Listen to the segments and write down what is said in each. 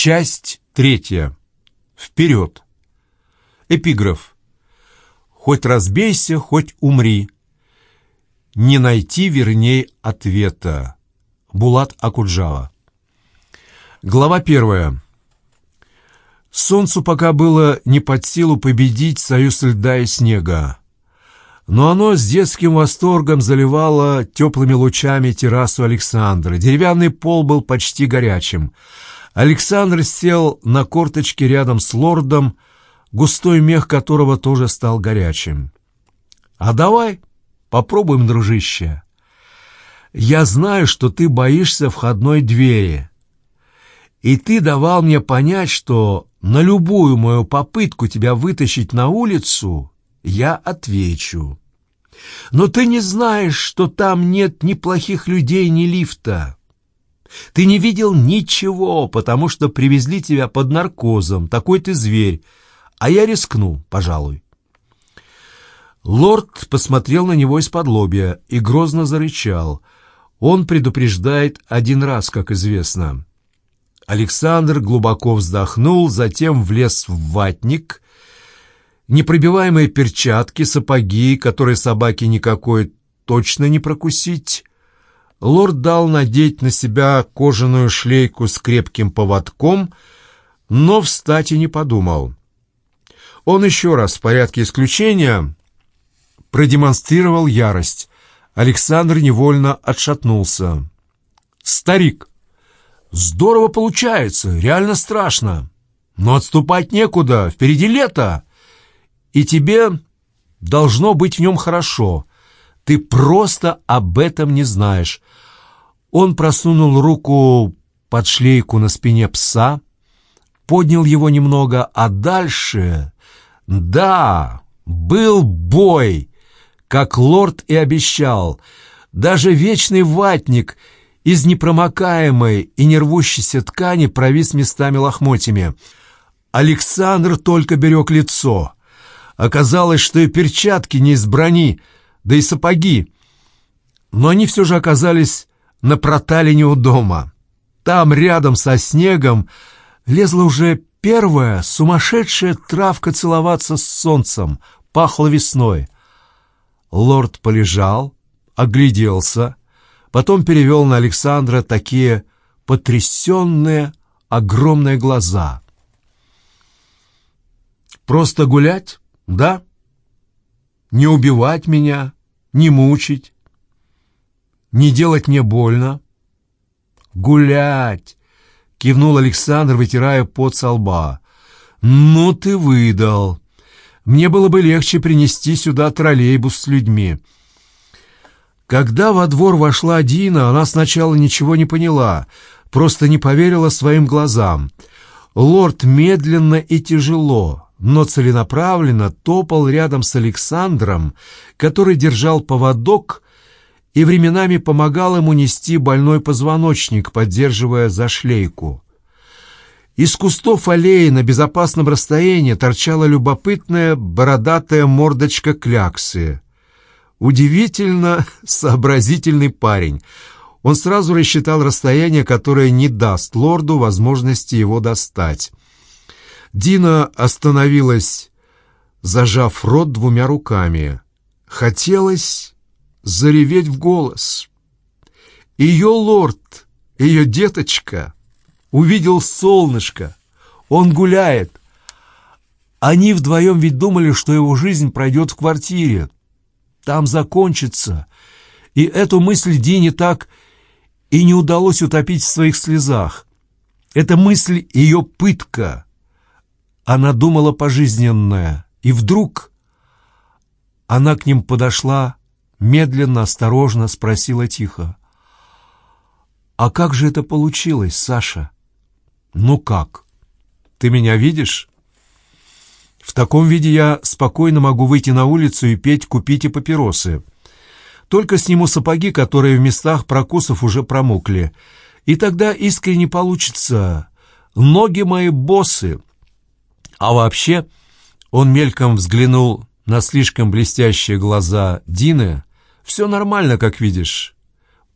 Часть третья. Вперед. Эпиграф. Хоть разбейся, хоть умри. Не найти, верней, ответа. Булат Акуджава. Глава первая. Солнцу пока было не под силу победить союз льда и снега. Но оно с детским восторгом заливало теплыми лучами террасу Александра. Деревянный пол был почти горячим. Александр сел на корточки рядом с лордом, густой мех которого тоже стал горячим. «А давай попробуем, дружище. Я знаю, что ты боишься входной двери. И ты давал мне понять, что на любую мою попытку тебя вытащить на улицу я отвечу. Но ты не знаешь, что там нет ни плохих людей, ни лифта. Ты не видел ничего, потому что привезли тебя под наркозом, такой ты зверь, а я рискну, пожалуй. Лорд посмотрел на него из-под лобья и грозно зарычал. Он предупреждает один раз, как известно. Александр глубоко вздохнул, затем влез в ватник непробиваемые перчатки, сапоги, которые собаке никакой точно не прокусить. Лорд дал надеть на себя кожаную шлейку с крепким поводком, но встать и не подумал. Он еще раз в порядке исключения продемонстрировал ярость. Александр невольно отшатнулся. «Старик, здорово получается, реально страшно. Но отступать некуда, впереди лето!» и тебе должно быть в нем хорошо. Ты просто об этом не знаешь». Он просунул руку под шлейку на спине пса, поднял его немного, а дальше... Да, был бой, как лорд и обещал. Даже вечный ватник из непромокаемой и нервущейся ткани провис местами лохмотьями. Александр только берег лицо — Оказалось, что и перчатки не из брони, да и сапоги. Но они все же оказались на проталине у дома. Там, рядом со снегом, лезла уже первая сумасшедшая травка целоваться с солнцем, пахло весной. Лорд полежал, огляделся, потом перевел на Александра такие потрясенные огромные глаза. «Просто гулять?» Да? Не убивать меня, не мучить, не делать мне больно. Гулять, кивнул Александр, вытирая пот со лба. Ну ты выдал. Мне было бы легче принести сюда троллейбус с людьми. Когда во двор вошла Дина, она сначала ничего не поняла, просто не поверила своим глазам. Лорд медленно и тяжело, но целенаправленно топал рядом с Александром, который держал поводок и временами помогал ему нести больной позвоночник, поддерживая за шлейку. Из кустов аллеи на безопасном расстоянии торчала любопытная бородатая мордочка кляксы. Удивительно сообразительный парень. Он сразу рассчитал расстояние, которое не даст лорду возможности его достать. Дина остановилась, зажав рот двумя руками. Хотелось зареветь в голос. Ее лорд, ее деточка, увидел солнышко. Он гуляет. Они вдвоем ведь думали, что его жизнь пройдет в квартире. Там закончится. И эту мысль Дине так и не удалось утопить в своих слезах. Эта мысль — ее пытка — она думала пожизненное, и вдруг она к ним подошла, медленно, осторожно спросила тихо. «А как же это получилось, Саша?» «Ну как? Ты меня видишь?» «В таком виде я спокойно могу выйти на улицу и петь «Купите папиросы». Только сниму сапоги, которые в местах прокусов уже промокли. И тогда искренне получится. Ноги мои боссы, а вообще, он мельком взглянул на слишком блестящие глаза Дины. «Все нормально, как видишь.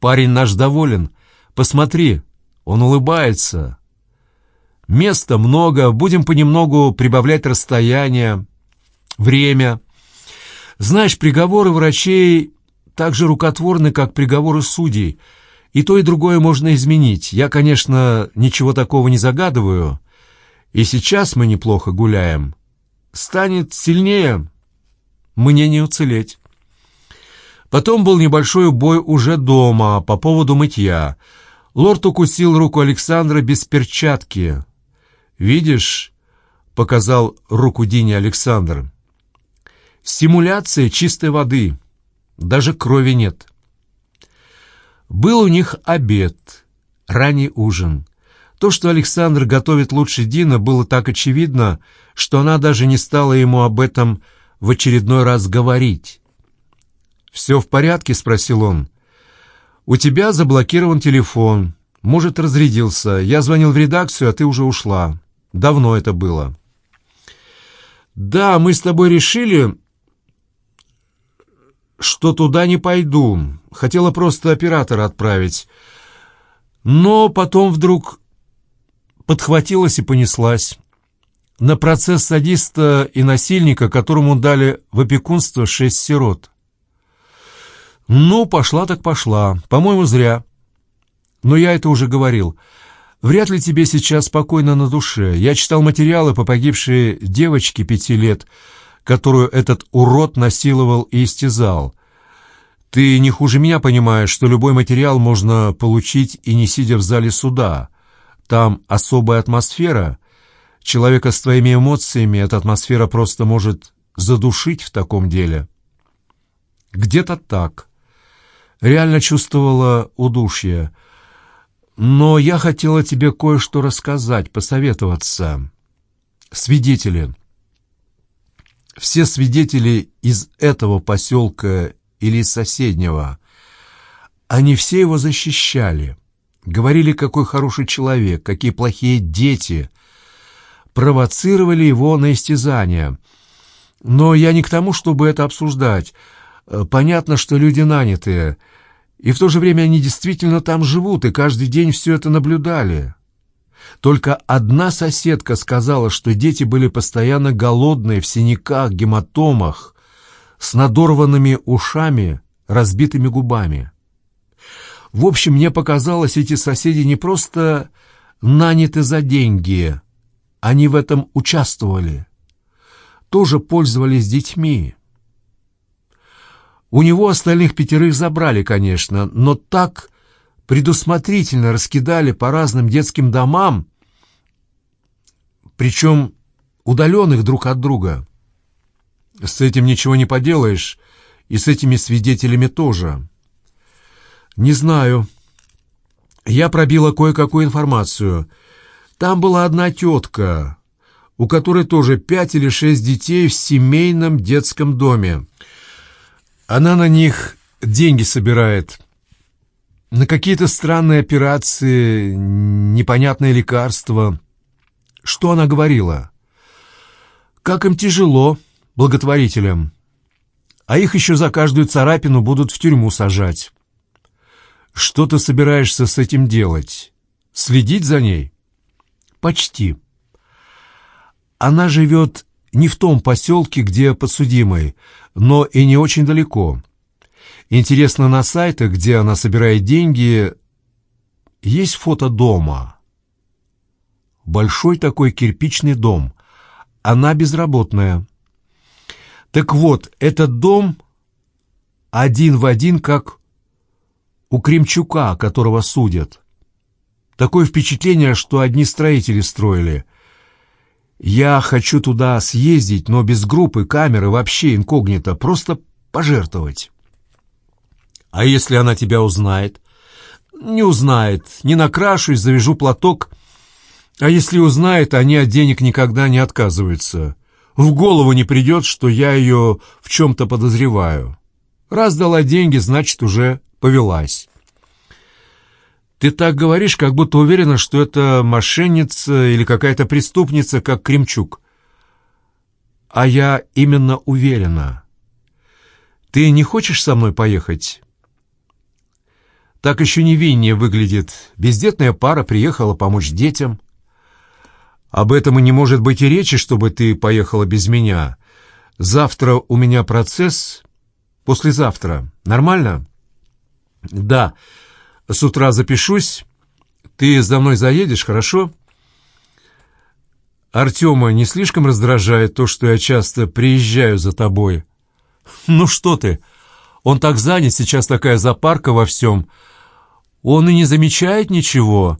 Парень наш доволен. Посмотри, он улыбается». Места много, будем понемногу прибавлять расстояние, время. Знаешь, приговоры врачей так же рукотворны, как приговоры судей. И то, и другое можно изменить. Я, конечно, ничего такого не загадываю. И сейчас мы неплохо гуляем. Станет сильнее, мне не уцелеть. Потом был небольшой бой уже дома по поводу мытья. Лорд укусил руку Александра без перчатки. «Видишь?» — показал руку Дине Александр. «Стимуляция чистой воды. Даже крови нет». Был у них обед, ранний ужин. То, что Александр готовит лучше Дина, было так очевидно, что она даже не стала ему об этом в очередной раз говорить. «Все в порядке?» — спросил он. «У тебя заблокирован телефон. Может, разрядился. Я звонил в редакцию, а ты уже ушла. Давно это было». «Да, мы с тобой решили, что туда не пойду. Хотела просто оператора отправить. Но потом вдруг подхватилась и понеслась. На процесс садиста и насильника, которому дали в опекунство шесть сирот. Ну, пошла так пошла. По-моему, зря. Но я это уже говорил. Вряд ли тебе сейчас спокойно на душе. Я читал материалы по погибшей девочке пяти лет, которую этот урод насиловал и истязал. Ты не хуже меня понимаешь, что любой материал можно получить и не сидя в зале суда. Там особая атмосфера. Человека с твоими эмоциями эта атмосфера просто может задушить в таком деле. Где-то так. Реально чувствовала удушье. Но я хотела тебе кое-что рассказать, посоветоваться. Свидетели. Все свидетели из этого поселка или из соседнего. Они все его защищали. Говорили, какой хороший человек, какие плохие дети. Провоцировали его на истязания. Но я не к тому, чтобы это обсуждать. Понятно, что люди нанятые, и в то же время они действительно там живут, и каждый день все это наблюдали. Только одна соседка сказала, что дети были постоянно голодные, в синяках, гематомах, с надорванными ушами, разбитыми губами. В общем, мне показалось, эти соседи не просто наняты за деньги, они в этом участвовали, тоже пользовались детьми. У него остальных пятерых забрали, конечно, но так предусмотрительно раскидали по разным детским домам, причем удаленных друг от друга. С этим ничего не поделаешь, и с этими свидетелями тоже. Не знаю. Я пробила кое-какую информацию. Там была одна тетка, у которой тоже пять или шесть детей в семейном детском доме. Она на них деньги собирает. На какие-то странные операции, непонятные лекарства. Что она говорила? Как им тяжело, благотворителям. А их еще за каждую царапину будут в тюрьму сажать. Что ты собираешься с этим делать? Следить за ней? Почти. Она живет не в том поселке, где подсудимый, но и не очень далеко. Интересно, на сайтах, где она собирает деньги, есть фото дома. Большой такой кирпичный дом. Она безработная. Так вот, этот дом один в один, как у Кремчука, которого судят. Такое впечатление, что одни строители строили. Я хочу туда съездить, но без группы, камеры, вообще инкогнито, просто пожертвовать. А если она тебя узнает? Не узнает. Не накрашусь, завяжу платок. А если узнает, они от денег никогда не отказываются. В голову не придет, что я ее в чем-то подозреваю. Раз дала деньги, значит, уже повелась. Ты так говоришь, как будто уверена, что это мошенница или какая-то преступница, как Кремчук. А я именно уверена. Ты не хочешь со мной поехать? Так еще невиннее выглядит. Бездетная пара приехала помочь детям. Об этом и не может быть и речи, чтобы ты поехала без меня. Завтра у меня процесс, послезавтра. Нормально? Да. С утра запишусь. Ты за мной заедешь, хорошо? Артема не слишком раздражает то, что я часто приезжаю за тобой? Ну что ты? Он так занят, сейчас такая запарка во всем. Он и не замечает ничего.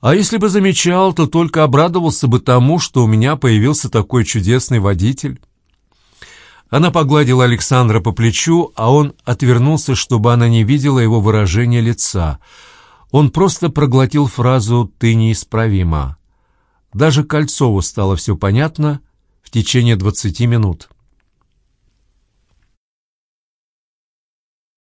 А если бы замечал, то только обрадовался бы тому, что у меня появился такой чудесный водитель. Она погладила Александра по плечу, а он отвернулся, чтобы она не видела его выражения лица. Он просто проглотил фразу «ты неисправима». Даже Кольцову стало все понятно в течение двадцати минут.